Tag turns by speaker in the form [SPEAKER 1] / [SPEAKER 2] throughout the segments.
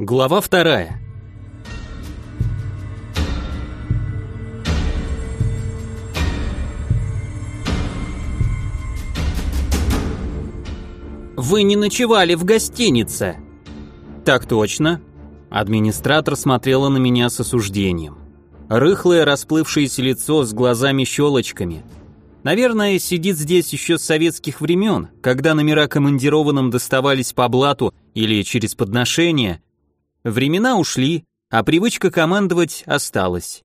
[SPEAKER 1] Глава вторая. Вы не ночевали в гостинице. Так точно. Администратор смотрела на меня с осуждением. Рыхлое расплывшееся лицо с глазами-щелочками. Наверное, сидит здесь еще с советских времен, когда номера командированным доставались по блату или через подношение, Времена ушли, а привычка командовать осталась.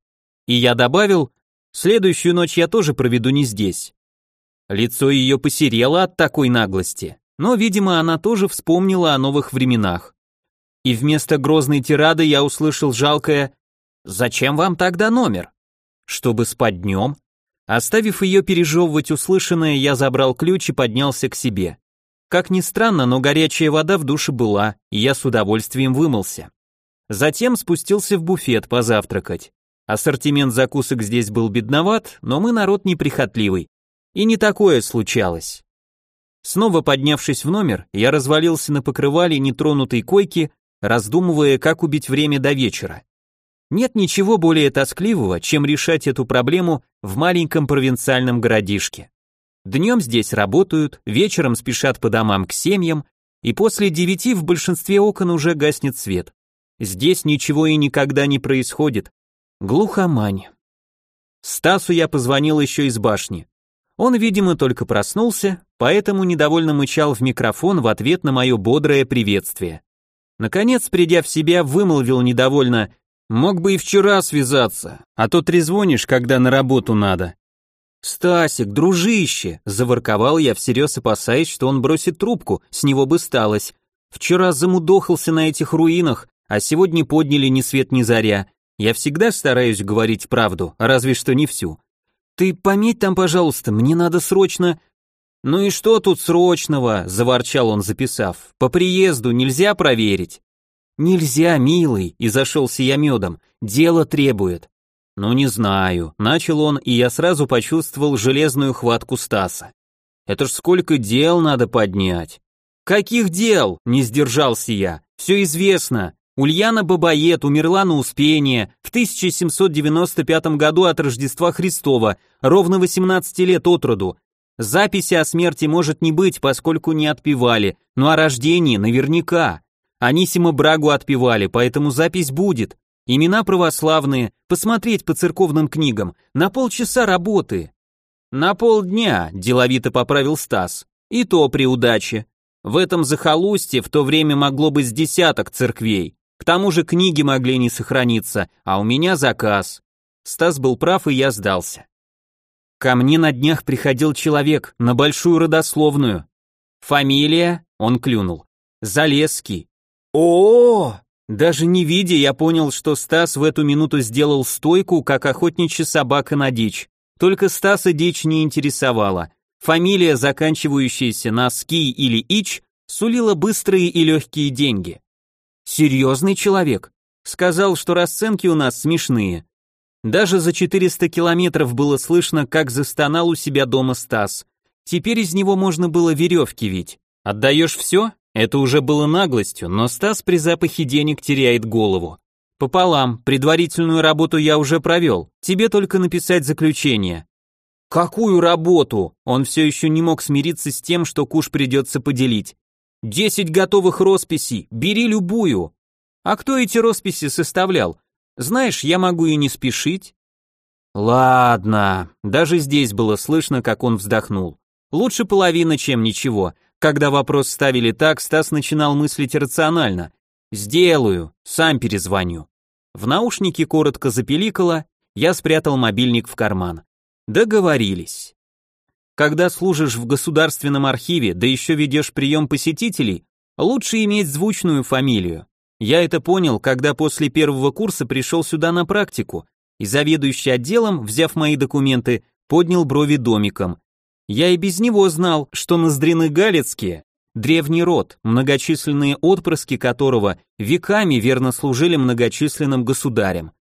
[SPEAKER 1] И я добавил, следующую ночь я тоже проведу не здесь. Лицо ее посерело от такой наглости, но, видимо, она тоже вспомнила о новых временах. И вместо грозной тирады я услышал жалкое «Зачем вам тогда номер?» Чтобы спать днем. Оставив ее пережевывать услышанное, я забрал ключ и поднялся к себе. Как ни странно, но горячая вода в душе была, и я с удовольствием вымылся. Затем спустился в буфет позавтракать. Ассортимент закусок здесь был бедноват, но мы народ неприхотливый. И не такое случалось. Снова поднявшись в номер, я развалился на покрывале нетронутой койки, раздумывая, как убить время до вечера. Нет ничего более тоскливого, чем решать эту проблему в маленьком провинциальном городишке. Днем здесь работают, вечером спешат по домам к семьям, и после девяти в большинстве окон уже гаснет свет. Здесь ничего и никогда не происходит. Глухомань. Стасу я позвонил еще из башни. Он, видимо, только проснулся, поэтому недовольно мычал в микрофон в ответ на мое бодрое приветствие. Наконец, придя в себя, вымолвил недовольно «Мог бы и вчера связаться, а то трезвонишь, когда на работу надо». «Стасик, дружище!» – заворковал я, всерьез опасаясь, что он бросит трубку, с него бы сталось. «Вчера замудохался на этих руинах, а сегодня подняли ни свет ни заря. Я всегда стараюсь говорить правду, разве что не всю. Ты пометь там, пожалуйста, мне надо срочно...» «Ну и что тут срочного?» – заворчал он, записав. «По приезду нельзя проверить?» «Нельзя, милый», – и зашелся я медом. «Дело требует». «Ну не знаю», — начал он, и я сразу почувствовал железную хватку Стаса. «Это ж сколько дел надо поднять». «Каких дел?» — не сдержался я. «Все известно. Ульяна Бабает умерла на Успение в 1795 году от Рождества Христова, ровно 18 лет от роду. Записи о смерти может не быть, поскольку не отпевали, но о рождении наверняка. Анисима Брагу отпевали, поэтому запись будет. Имена православные, посмотреть по церковным книгам, на полчаса работы. На полдня, деловито поправил Стас, и то при удаче. В этом захолустье в то время могло быть с десяток церквей. К тому же книги могли не сохраниться, а у меня заказ. Стас был прав, и я сдался. Ко мне на днях приходил человек на большую родословную. Фамилия, он клюнул. Залесский. О, -о, -о даже не видя, я понял, что Стас в эту минуту сделал стойку, как охотничья собака на дичь. Только Стаса дичь не интересовала. Фамилия, заканчивающаяся на «ски» или «ич», сулила быстрые и легкие деньги. Серьезный человек. Сказал, что расценки у нас смешные. Даже за 400 километров было слышно, как застонал у себя дома Стас. Теперь из него можно было веревки ведь. Отдаешь все? Это уже было наглостью, но Стас при запахе денег теряет голову. Пополам, предварительную работу я уже провел, тебе только написать заключение. Какую работу? Он все еще не мог смириться с тем, что куш придется поделить. Десять готовых росписей, бери любую. А кто эти росписи составлял? Знаешь, я могу и не спешить. Ладно, даже здесь было слышно, как он вздохнул. Лучше половина, чем ничего. Когда вопрос ставили так, Стас начинал мыслить рационально. «Сделаю, сам перезвоню». В наушнике коротко запеликало, я спрятал мобильник в карман. Договорились. Когда служишь в государственном архиве, да еще ведешь прием посетителей, лучше иметь звучную фамилию. Я это понял, когда после первого курса пришел сюда на практику, и заведующий отделом, взяв мои документы, поднял брови домиком. Я и без него знал, что Ноздрины Галицкие – древний род, многочисленные отпрыски которого веками верно служили многочисленным государям.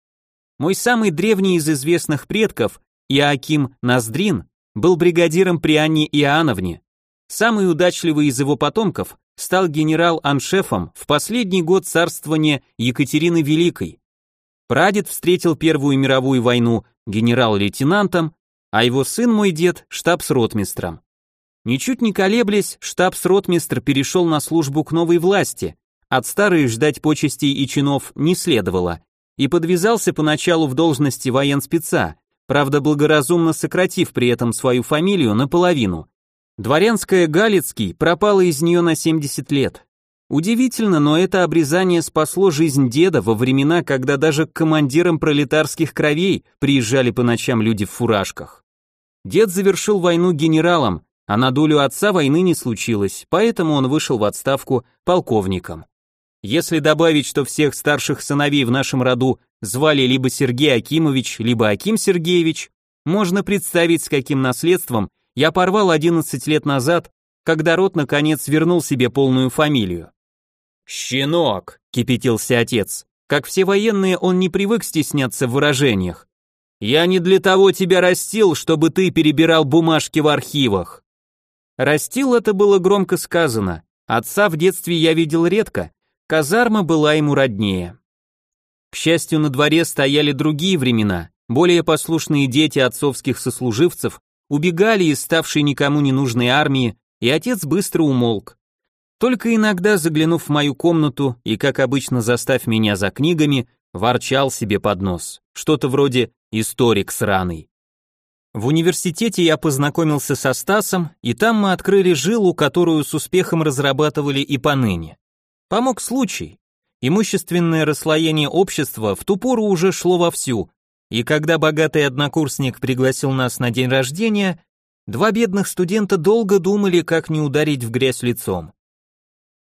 [SPEAKER 1] Мой самый древний из известных предков, Иоаким Ноздрин, был бригадиром при Анне Иоанновне. Самый удачливый из его потомков стал генерал-аншефом в последний год царствования Екатерины Великой. Прадед встретил Первую мировую войну генерал-лейтенантом, а его сын, мой дед, штабс-ротмистром. Ничуть не колеблясь, штабс-ротмистр перешел на службу к новой власти, от старой ждать почестей и чинов не следовало, и подвязался поначалу в должности военспеца, правда благоразумно сократив при этом свою фамилию наполовину. Дворянская Галицкий пропала из нее на 70 лет. Удивительно, но это обрезание спасло жизнь деда во времена, когда даже к командирам пролетарских кровей приезжали по ночам люди в фуражках. Дед завершил войну генералом, а на долю отца войны не случилось, поэтому он вышел в отставку полковником. Если добавить, что всех старших сыновей в нашем роду звали либо Сергей Акимович, либо Аким Сергеевич, можно представить, с каким наследством я порвал 11 лет назад, когда род наконец вернул себе полную фамилию. «Щенок!» — кипятился отец. Как все военные, он не привык стесняться в выражениях. «Я не для того тебя растил, чтобы ты перебирал бумажки в архивах». Растил это было громко сказано. Отца в детстве я видел редко, казарма была ему роднее. К счастью, на дворе стояли другие времена, более послушные дети отцовских сослуживцев убегали из ставшей никому не нужной армии, и отец быстро умолк. Только иногда, заглянув в мою комнату и, как обычно, застав меня за книгами, ворчал себе под нос. Что-то вроде «историк сраный». В университете я познакомился со Стасом, и там мы открыли жилу, которую с успехом разрабатывали и поныне. Помог случай. Имущественное расслоение общества в ту пору уже шло вовсю, и когда богатый однокурсник пригласил нас на день рождения, два бедных студента долго думали, как не ударить в грязь лицом.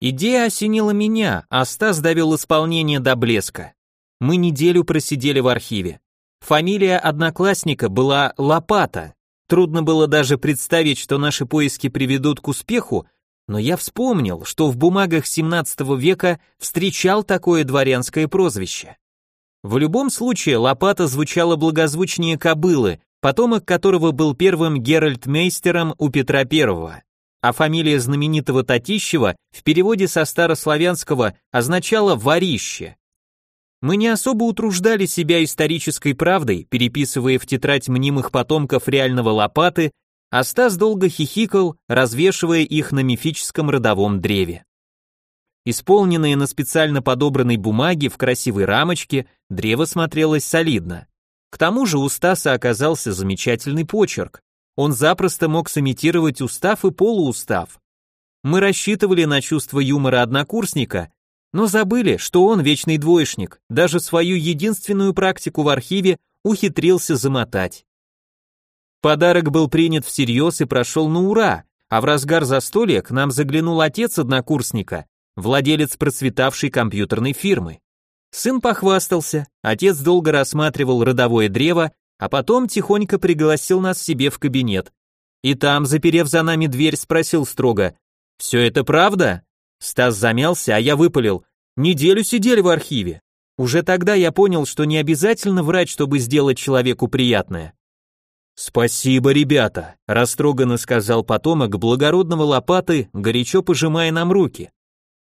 [SPEAKER 1] Идея осенила меня, а Стас довел исполнение до блеска. Мы неделю просидели в архиве. Фамилия одноклассника была Лопата. Трудно было даже представить, что наши поиски приведут к успеху, но я вспомнил, что в бумагах 17 века встречал такое дворянское прозвище. В любом случае, лопата звучала благозвучнее кобылы, потомок которого был первым Геральт-мейстером у Петра I. А фамилия знаменитого Татищева в переводе со старославянского означала «ворище». Мы не особо утруждали себя исторической правдой, переписывая в тетрадь мнимых потомков реального лопаты, а Стас долго хихикал, развешивая их на мифическом родовом древе. Исполненное на специально подобранной бумаге в красивой рамочке, древо смотрелось солидно. К тому же у Стаса оказался замечательный почерк. Он запросто мог сымитировать устав и полуустав. Мы рассчитывали на чувство юмора однокурсника, но забыли, что он вечный двоечник, даже свою единственную практику в архиве ухитрился замотать. Подарок был принят всерьез и прошел на ура, а в разгар застолья к нам заглянул отец однокурсника владелец процветавшей компьютерной фирмы. Сын похвастался, отец долго рассматривал родовое древо, а потом тихонько пригласил нас себе в кабинет. И там, заперев за нами дверь, спросил строго, «Все это правда?» Стас замялся, а я выпалил, «Неделю сидели в архиве». Уже тогда я понял, что не обязательно врать, чтобы сделать человеку приятное. «Спасибо, ребята», – растроганно сказал потомок благородного лопаты, горячо пожимая нам руки.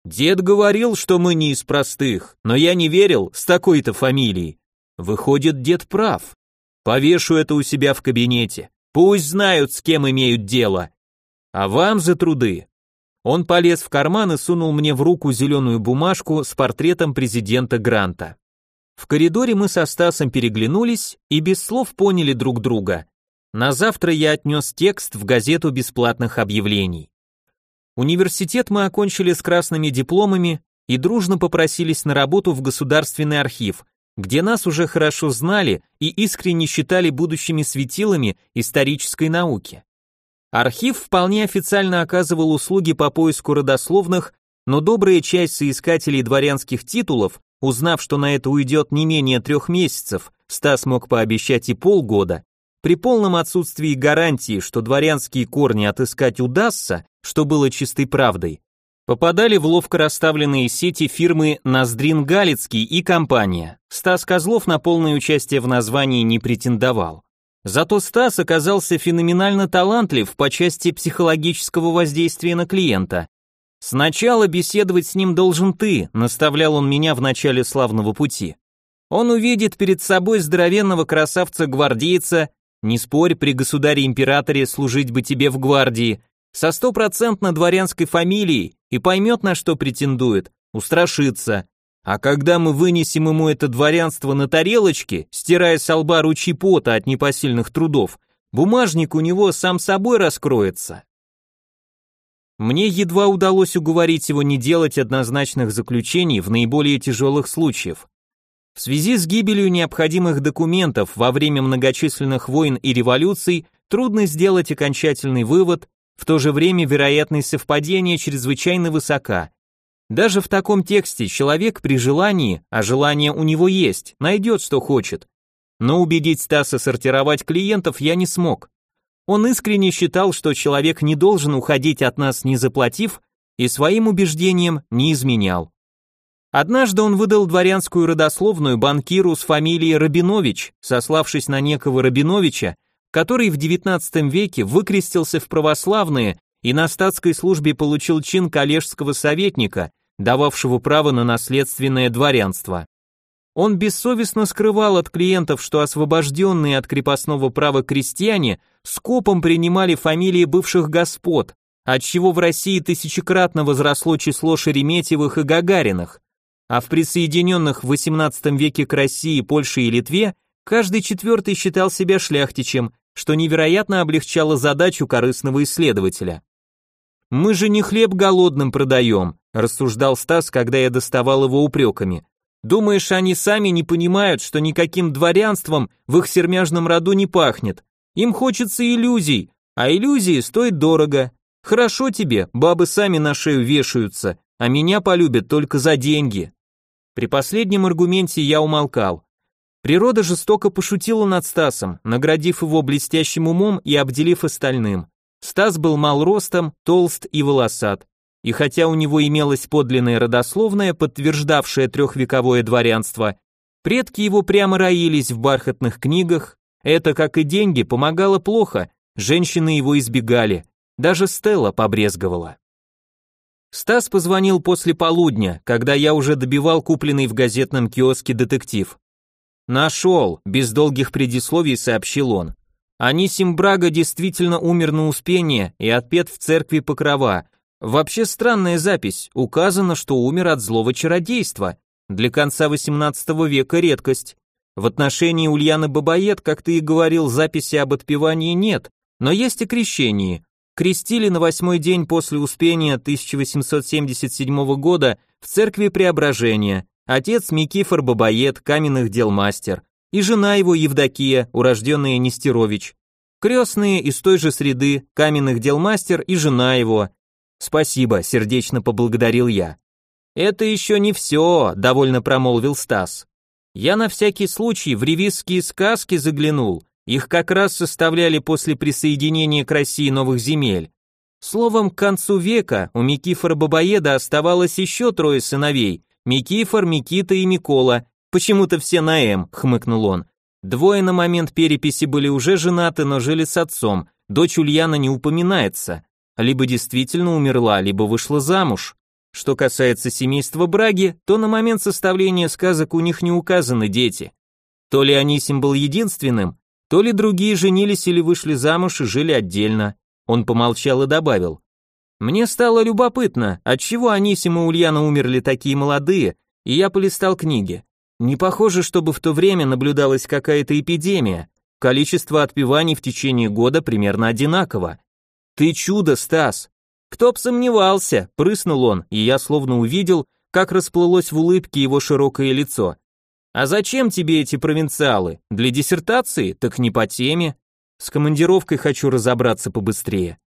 [SPEAKER 1] Дед говорил, что мы не из простых, но я не верил с такой-то фамилией. Выходит, дед прав. Повешу это у себя в кабинете. Пусть знают, с кем имеют дело. А вам за труды. Он полез в карман и сунул мне в руку зеленую бумажку с портретом президента Гранта. В коридоре мы со Стасом переглянулись и без слов поняли друг друга. На завтра я отнес текст в газету бесплатных объявлений. Университет мы окончили с красными дипломами и дружно попросились на работу в Государственный архив, где нас уже хорошо знали и искренне считали будущими светилами исторической науки. Архив вполне официально оказывал услуги по поиску родословных, но добрая часть соискателей дворянских титулов, узнав, что на это уйдет не менее трех месяцев, Стас мог пообещать и полгода, при полном отсутствии гарантии, что дворянские корни отыскать удастся, что было чистой правдой, попадали в ловко расставленные сети фирмы Ноздрин Галицкий и компания. Стас Козлов на полное участие в названии не претендовал. Зато Стас оказался феноменально талантлив по части психологического воздействия на клиента. Сначала беседовать с ним должен ты, наставлял он меня в начале славного пути. Он увидит перед собой здоровенного красавца-гвардейца, не спорь, при государе-императоре служить бы тебе в гвардии, со стопроцентно дворянской фамилией и поймет, на что претендует, устрашится. А когда мы вынесем ему это дворянство на тарелочке, стирая с лба ручьи пота от непосильных трудов, бумажник у него сам собой раскроется. Мне едва удалось уговорить его не делать однозначных заключений в наиболее тяжелых случаях. В связи с гибелью необходимых документов во время многочисленных войн и революций трудно сделать окончательный вывод, в то же время вероятность совпадения чрезвычайно высока. Даже в таком тексте человек при желании, а желание у него есть, найдет, что хочет. Но убедить Стаса сортировать клиентов я не смог. Он искренне считал, что человек не должен уходить от нас не заплатив, и своим убеждениям не изменял. Однажды он выдал дворянскую родословную банкиру с фамилией Рабинович, сославшись на некого Рабиновича, который в XIX веке выкрестился в православные и на статской службе получил чин коллежского советника, дававшего право на наследственное дворянство. Он бессовестно скрывал от клиентов, что освобожденные от крепостного права крестьяне скопом принимали фамилии бывших господ, отчего в России тысячекратно возросло число Шереметьевых и Гагариных, а в присоединенных в XVIII веке к России, Польше и Литве каждый четвертый считал себя шляхтичем, что невероятно облегчало задачу корыстного исследователя. «Мы же не хлеб голодным продаем», рассуждал Стас, когда я доставал его упреками. Думаешь, они сами не понимают, что никаким дворянством в их сермяжном роду не пахнет? Им хочется иллюзий, а иллюзии стоят дорого. Хорошо тебе, бабы сами на шею вешаются, а меня полюбят только за деньги. При последнем аргументе я умолкал. Природа жестоко пошутила над Стасом, наградив его блестящим умом и обделив остальным. Стас был мал ростом, толст и волосат и хотя у него имелось подлинное родословное, подтверждавшее трехвековое дворянство, предки его прямо роились в бархатных книгах, это, как и деньги, помогало плохо, женщины его избегали, даже Стелла побрезговала. Стас позвонил после полудня, когда я уже добивал купленный в газетном киоске детектив. «Нашел», — без долгих предисловий сообщил он. Анисим Брага действительно умер на Успение и отпет в церкви Покрова, Вообще странная запись, указано, что умер от злого чародейства. Для конца XVIII века редкость. В отношении Ульяны Бабает, как ты и говорил, записи об отпевании нет, но есть и крещении. Крестили на восьмой день после Успения 1877 года в церкви Преображения. Отец Микифор Бабает, каменных дел мастер, и жена его Евдокия, урожденная Нестерович. Крестные из той же среды, каменных дел мастер и жена его, Спасибо, сердечно поблагодарил я. Это еще не все, довольно промолвил Стас. Я на всякий случай в ревизские сказки заглянул. Их как раз составляли после присоединения к России новых земель. Словом, к концу века у Микифора Бабаеда оставалось еще трое сыновей: Микифор, Микита и Микола. Почему-то все на М, хмыкнул он. Двое на момент переписи были уже женаты, но жили с отцом. Дочь Ульяна не упоминается либо действительно умерла, либо вышла замуж. Что касается семейства Браги, то на момент составления сказок у них не указаны дети. То ли Анисим был единственным, то ли другие женились или вышли замуж и жили отдельно. Он помолчал и добавил. Мне стало любопытно, отчего Анисим и Ульяна умерли такие молодые, и я полистал книги. Не похоже, чтобы в то время наблюдалась какая-то эпидемия. Количество отпеваний в течение года примерно одинаково. Ты чудо, Стас. Кто б сомневался, прыснул он, и я словно увидел, как расплылось в улыбке его широкое лицо. А зачем тебе эти провинциалы? Для диссертации? Так не по теме. С командировкой хочу разобраться побыстрее.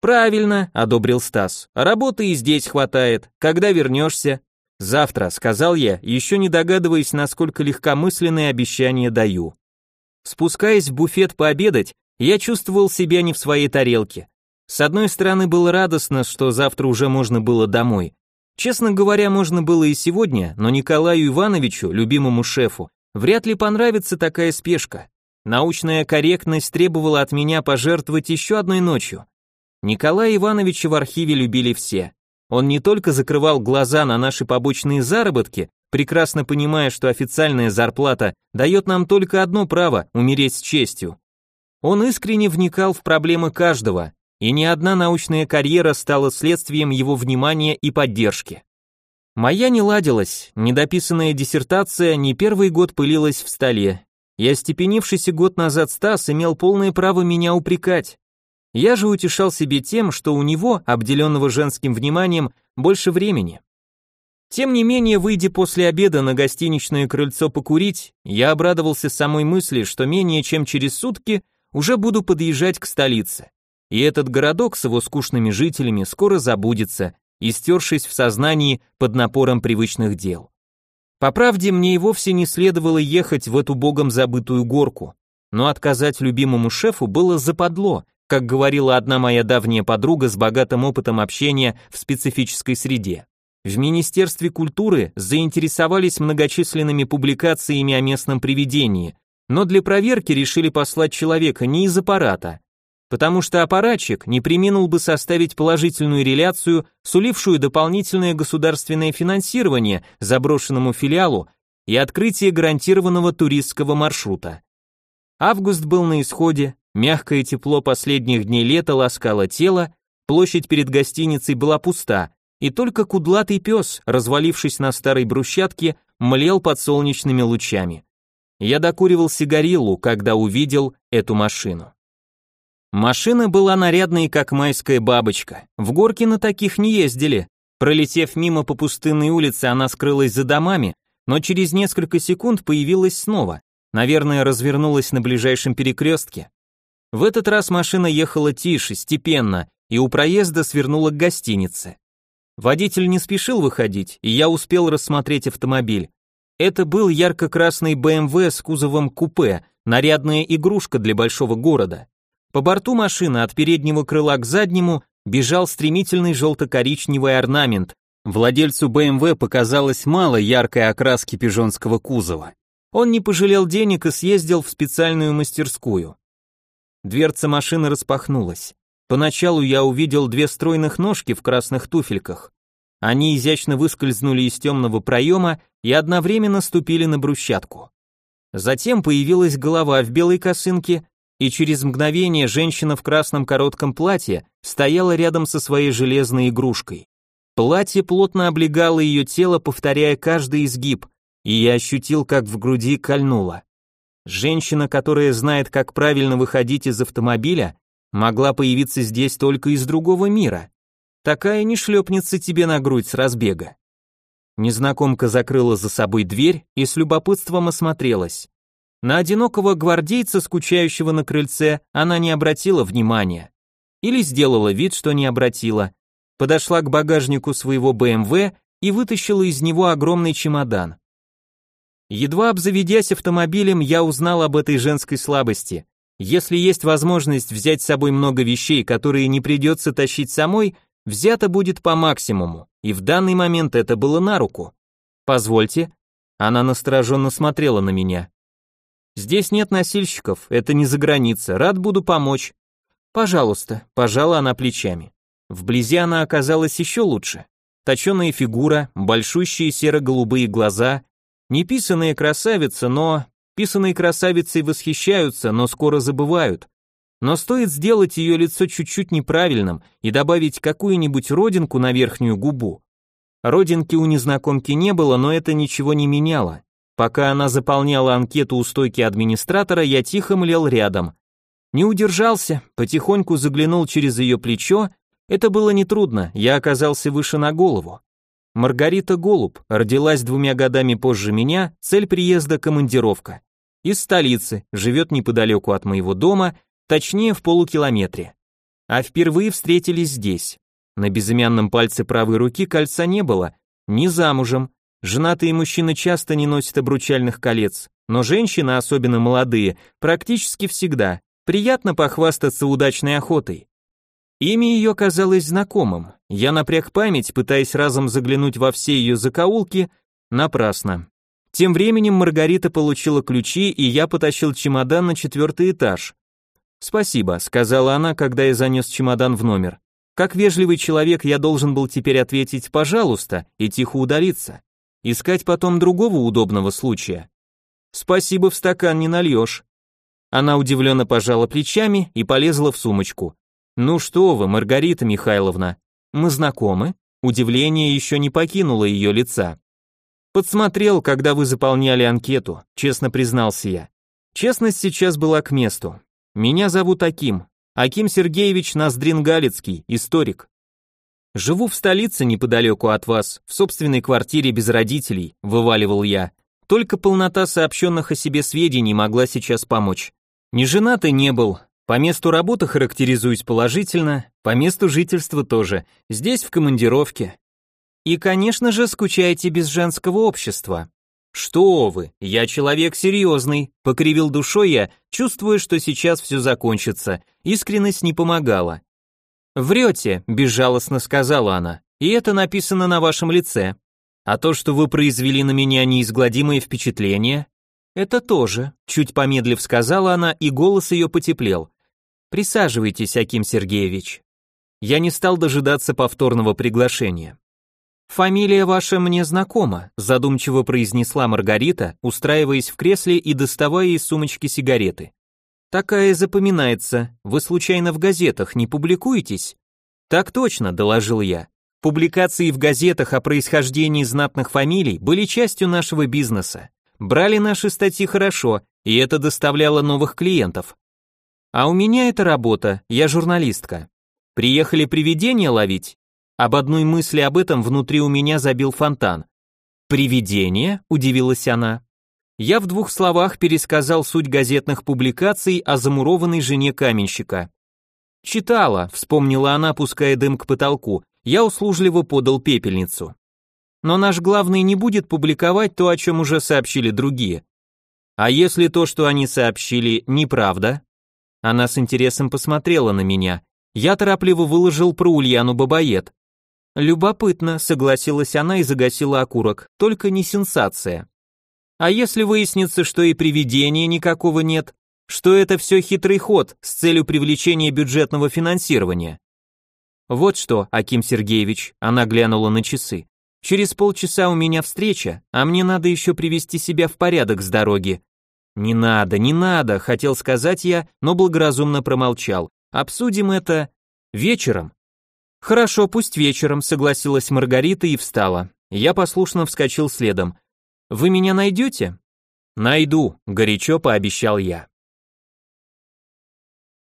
[SPEAKER 1] Правильно, одобрил Стас. Работы и здесь хватает. Когда вернешься? Завтра, сказал я, еще не догадываясь, насколько легкомысленные обещания даю. Спускаясь в буфет пообедать, я чувствовал себя не в своей тарелке. С одной стороны, было радостно, что завтра уже можно было домой. Честно говоря, можно было и сегодня, но Николаю Ивановичу, любимому шефу, вряд ли понравится такая спешка. Научная корректность требовала от меня пожертвовать еще одной ночью. Николая Ивановича в архиве любили все. Он не только закрывал глаза на наши побочные заработки, прекрасно понимая, что официальная зарплата дает нам только одно право – умереть с честью. Он искренне вникал в проблемы каждого, и ни одна научная карьера стала следствием его внимания и поддержки. Моя не ладилась, недописанная диссертация не первый год пылилась в столе, и остепенившийся год назад Стас имел полное право меня упрекать. Я же утешал себе тем, что у него, обделенного женским вниманием, больше времени. Тем не менее, выйдя после обеда на гостиничное крыльцо покурить, я обрадовался самой мысли, что менее чем через сутки уже буду подъезжать к столице. И этот городок с его скучными жителями скоро забудется, истершись в сознании под напором привычных дел. По правде, мне и вовсе не следовало ехать в эту богом забытую горку, но отказать любимому шефу было западло, как говорила одна моя давняя подруга с богатым опытом общения в специфической среде. В Министерстве культуры заинтересовались многочисленными публикациями о местном привидении, но для проверки решили послать человека не из аппарата, потому что аппаратчик не приминул бы составить положительную реляцию, сулившую дополнительное государственное финансирование заброшенному филиалу и открытие гарантированного туристского маршрута. Август был на исходе, мягкое тепло последних дней лета ласкало тело, площадь перед гостиницей была пуста, и только кудлатый пес, развалившись на старой брусчатке, млел под солнечными лучами. Я докуривал сигариллу, когда увидел эту машину. Машина была нарядной, как майская бабочка. В горке на таких не ездили. Пролетев мимо по пустынной улице, она скрылась за домами, но через несколько секунд появилась снова. Наверное, развернулась на ближайшем перекрестке. В этот раз машина ехала тише, степенно, и у проезда свернула к гостинице. Водитель не спешил выходить, и я успел рассмотреть автомобиль. Это был ярко-красный BMW с кузовом купе, нарядная игрушка для большого города. По борту машины от переднего крыла к заднему бежал стремительный желто-коричневый орнамент. Владельцу BMW показалось мало яркой окраски пижонского кузова. Он не пожалел денег и съездил в специальную мастерскую. Дверца машины распахнулась. Поначалу я увидел две стройных ножки в красных туфельках. Они изящно выскользнули из темного проема и одновременно ступили на брусчатку. Затем появилась голова в белой косынке, и через мгновение женщина в красном коротком платье стояла рядом со своей железной игрушкой. Платье плотно облегало ее тело, повторяя каждый изгиб, и я ощутил, как в груди кольнуло. Женщина, которая знает, как правильно выходить из автомобиля, могла появиться здесь только из другого мира. Такая не шлепнется тебе на грудь с разбега. Незнакомка закрыла за собой дверь и с любопытством осмотрелась. На одинокого гвардейца, скучающего на крыльце, она не обратила внимания. Или сделала вид, что не обратила. Подошла к багажнику своего БМВ и вытащила из него огромный чемодан. Едва обзаведясь автомобилем, я узнал об этой женской слабости. Если есть возможность взять с собой много вещей, которые не придется тащить самой, взято будет по максимуму, и в данный момент это было на руку. Позвольте. Она настороженно смотрела на меня. Здесь нет носильщиков, это не за граница, рад буду помочь. Пожалуйста, пожала она плечами. Вблизи она оказалась еще лучше. Точеная фигура, большущие серо-голубые глаза, Неписанная красавица, но... Писанные красавицы восхищаются, но скоро забывают. Но стоит сделать ее лицо чуть-чуть неправильным и добавить какую-нибудь родинку на верхнюю губу. Родинки у незнакомки не было, но это ничего не меняло. Пока она заполняла анкету у стойки администратора, я тихо млел рядом. Не удержался, потихоньку заглянул через ее плечо. Это было нетрудно, я оказался выше на голову. Маргарита Голуб родилась двумя годами позже меня, цель приезда командировка. Из столицы, живет неподалеку от моего дома, точнее в полукилометре. А впервые встретились здесь. На безымянном пальце правой руки кольца не было, не замужем. Женатые мужчины часто не носят обручальных колец, но женщины, особенно молодые, практически всегда. Приятно похвастаться удачной охотой. Имя ее казалось знакомым. Я напряг память, пытаясь разом заглянуть во все ее закоулки, напрасно. Тем временем Маргарита получила ключи, и я потащил чемодан на четвертый этаж. «Спасибо», — сказала она, когда я занес чемодан в номер. Как вежливый человек я должен был теперь ответить «пожалуйста» и тихо удалиться. Искать потом другого удобного случая. «Спасибо, в стакан не нальешь». Она удивленно пожала плечами и полезла в сумочку. «Ну что вы, Маргарита Михайловна, мы знакомы?» Удивление еще не покинуло ее лица. «Подсмотрел, когда вы заполняли анкету», честно признался я. Честность сейчас была к месту. Меня зовут Аким. Аким Сергеевич Ноздрин-Галицкий, историк. Живу в столице неподалеку от вас, в собственной квартире без родителей, вываливал я. Только полнота сообщенных о себе сведений могла сейчас помочь. Не женатый не был, по месту работы характеризуюсь положительно, по месту жительства тоже. Здесь в командировке. И, конечно же, скучаете без женского общества. Что вы, я человек серьезный, покривил душой я, чувствуя, что сейчас все закончится. Искренность не помогала. Врете, безжалостно сказала она, и это написано на вашем лице. А то, что вы произвели на меня неизгладимое впечатление, это тоже, чуть помедлив сказала она, и голос ее потеплел. Присаживайтесь, Аким Сергеевич. Я не стал дожидаться повторного приглашения. Фамилия ваша мне знакома, задумчиво произнесла Маргарита, устраиваясь в кресле и доставая из сумочки сигареты. Такая запоминается. Вы случайно в газетах не публикуетесь? Так точно, доложил я. Публикации в газетах о происхождении знатных фамилий были частью нашего бизнеса. Брали наши статьи хорошо, и это доставляло новых клиентов. А у меня это работа, я журналистка. Приехали привидения ловить? Об одной мысли об этом внутри у меня забил фонтан. Привидение? удивилась она. Я в двух словах пересказал суть газетных публикаций о замурованной жене каменщика. Читала, вспомнила она, пуская дым к потолку. Я услужливо подал пепельницу. Но наш главный не будет публиковать то, о чем уже сообщили другие. А если то, что они сообщили, неправда? Она с интересом посмотрела на меня. Я торопливо выложил про Ульяну Бабает. Любопытно, согласилась она и загасила окурок, только не сенсация. А если выяснится, что и привидения никакого нет, что это все хитрый ход с целью привлечения бюджетного финансирования? Вот что, Аким Сергеевич, она глянула на часы. Через полчаса у меня встреча, а мне надо еще привести себя в порядок с дороги. «Не надо, не надо», — хотел сказать я, но благоразумно промолчал. «Обсудим это вечером». «Хорошо, пусть вечером», — согласилась Маргарита и встала. Я послушно вскочил следом. «Вы меня найдете?» «Найду», — горячо пообещал я.